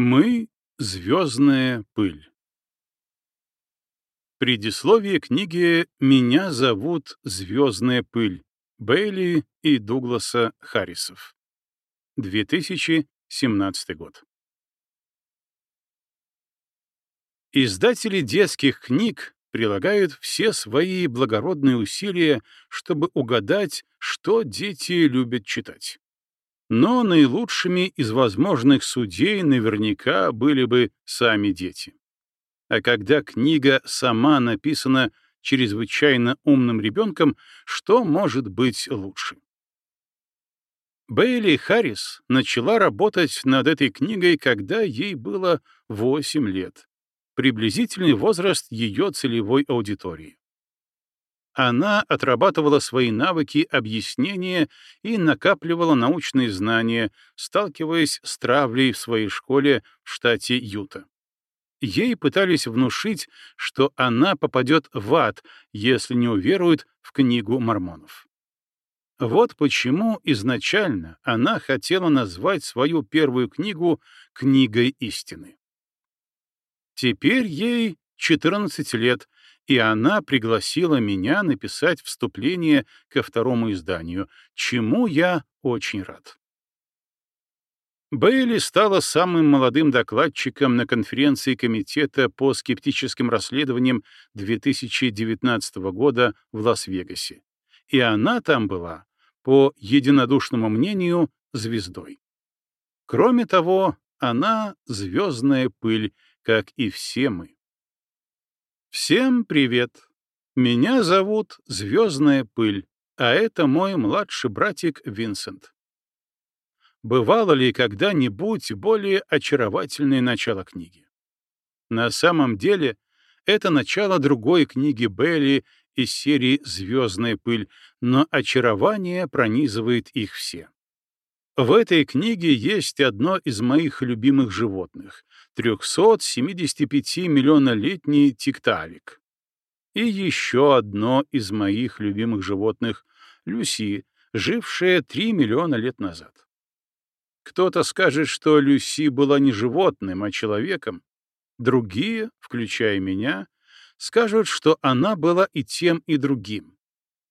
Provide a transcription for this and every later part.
Мы — звездная пыль. Предисловие книги «Меня зовут Звездная пыль» Бейли и Дугласа Харрисов. 2017 год. Издатели детских книг прилагают все свои благородные усилия, чтобы угадать, что дети любят читать. Но наилучшими из возможных судей наверняка были бы сами дети. А когда книга сама написана чрезвычайно умным ребенком, что может быть лучше? Бейли Харрис начала работать над этой книгой, когда ей было 8 лет, приблизительный возраст ее целевой аудитории она отрабатывала свои навыки объяснения и накапливала научные знания, сталкиваясь с травлей в своей школе в штате Юта. Ей пытались внушить, что она попадет в ад, если не уверует в книгу мормонов. Вот почему изначально она хотела назвать свою первую книгу «Книгой истины». Теперь ей 14 лет, и она пригласила меня написать вступление ко второму изданию, чему я очень рад. Бейли стала самым молодым докладчиком на конференции Комитета по скептическим расследованиям 2019 года в Лас-Вегасе, и она там была, по единодушному мнению, звездой. Кроме того, она — звездная пыль, как и все мы. Всем привет! Меня зовут Звездная пыль, а это мой младший братик Винсент. Бывало ли когда-нибудь более очаровательное начало книги? На самом деле, это начало другой книги Белли из серии «Звездная пыль», но очарование пронизывает их все. В этой книге есть одно из моих любимых животных — 375-миллионолетний тикталик. И еще одно из моих любимых животных — Люси, жившая 3 миллиона лет назад. Кто-то скажет, что Люси была не животным, а человеком. Другие, включая меня, скажут, что она была и тем, и другим.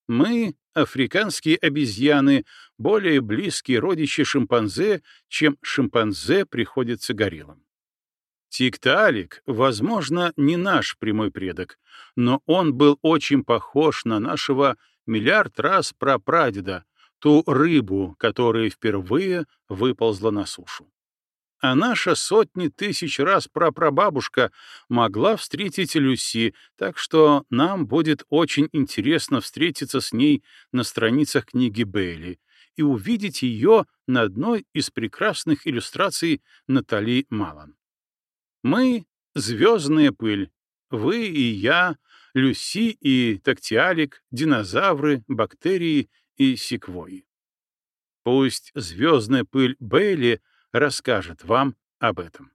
Мы, африканские обезьяны, более близкие родичи шимпанзе, чем шимпанзе приходится гориллам. Тикталик, возможно, не наш прямой предок, но он был очень похож на нашего миллиард раз прапрадеда, ту рыбу, которая впервые выползла на сушу а наша сотни тысяч раз прапрабабушка могла встретить Люси, так что нам будет очень интересно встретиться с ней на страницах книги Бейли и увидеть ее на одной из прекрасных иллюстраций Натали Малан. Мы — звездная пыль, вы и я, Люси и Тактиалик, динозавры, бактерии и секвои. Пусть звездная пыль Бейли — расскажет вам об этом.